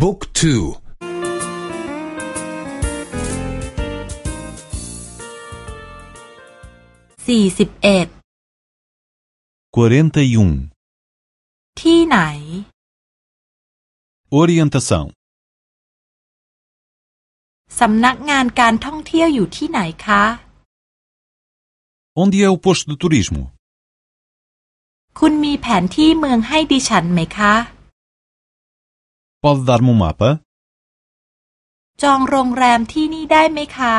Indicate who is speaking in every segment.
Speaker 1: บุ๊กทู
Speaker 2: สี่สิบเอ็ด
Speaker 3: 41.
Speaker 2: ที่ไหน
Speaker 3: Orientação.
Speaker 2: สำนักงานการท่องเที่ยวอยู่ที่ไหนคะ
Speaker 3: Onde é o posto de turismo?
Speaker 2: คุณมีแผนที่เมืองให้ดิฉันไหมคะ
Speaker 3: Pode dar-me um mapa?
Speaker 2: จองโรงแรมที่นี่ได้ไหมคะ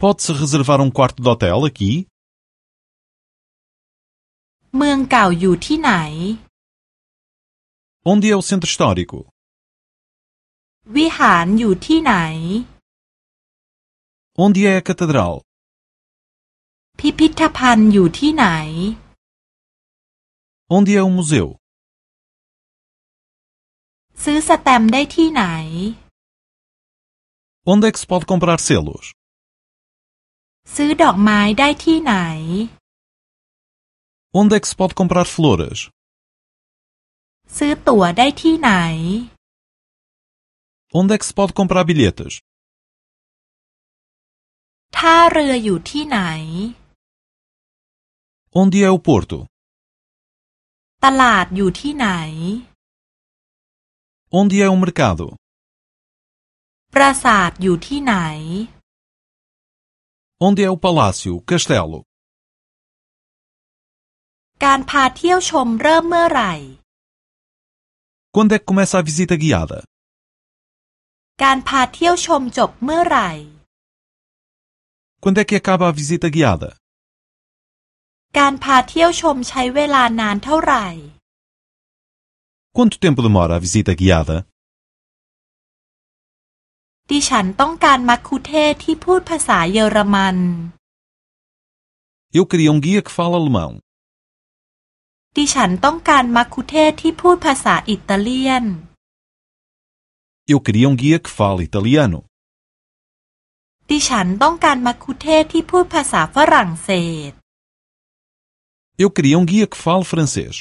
Speaker 3: Pode-se reservar um quarto de hotel aqui?
Speaker 2: เมืองเก่าอยู่ที่ไหน
Speaker 3: Onde é o centro histórico?
Speaker 2: วิหารอยู่ที่ไหน
Speaker 3: Onde é a catedral?
Speaker 2: พิพิธภัณฑ์อยู่ที่ไหน
Speaker 3: Onde é o museu?
Speaker 2: ซื้อสแตมป์ได้ที่ไหน
Speaker 3: Onde é que se pode comprar selos?
Speaker 2: ซื้อดอกไม้ได้ที่ไหน
Speaker 3: Onde é que se pode comprar flores?
Speaker 2: ซื้อตั๋วได้ที่ไหน
Speaker 3: Onde é que se pode comprar bilhetes?
Speaker 2: ท่าเรืออยู่ที่ไหน
Speaker 3: Onde é o porto?
Speaker 2: ตลาดอยู่ที่ไหน
Speaker 3: Onde é o mercado?
Speaker 2: ปราสาทอยู่ที่ไหน
Speaker 3: Onde é o palácio, castelo?
Speaker 2: การพาเที่ยวชมเริ่มเมื่อไหร่
Speaker 3: Quando é que começa a visita guiada?
Speaker 2: การพาเที่ยวชมจบเมื่อไหร่
Speaker 3: Quando é que acaba a visita guiada?
Speaker 2: การพาเที่ยวชมใช้เวลานานเท่าไหร่
Speaker 3: Quanto tempo demora a visita guiada?
Speaker 2: ดิฉันต้องการมัคคุเทศก์ที่พูดภาษาเยอรมัน
Speaker 3: Eu queria um guia que fala alemão.
Speaker 2: ดิฉันต้องการมัคคุเทศก์ที่พูดภาษาอิตาเลียน
Speaker 3: Eu queria um guia que fale italiano.
Speaker 2: ดิฉันต้องการมัคคุเทศก์ที่พูดภาษาฝรั่งเศส
Speaker 3: Eu queria um guia que fale francês.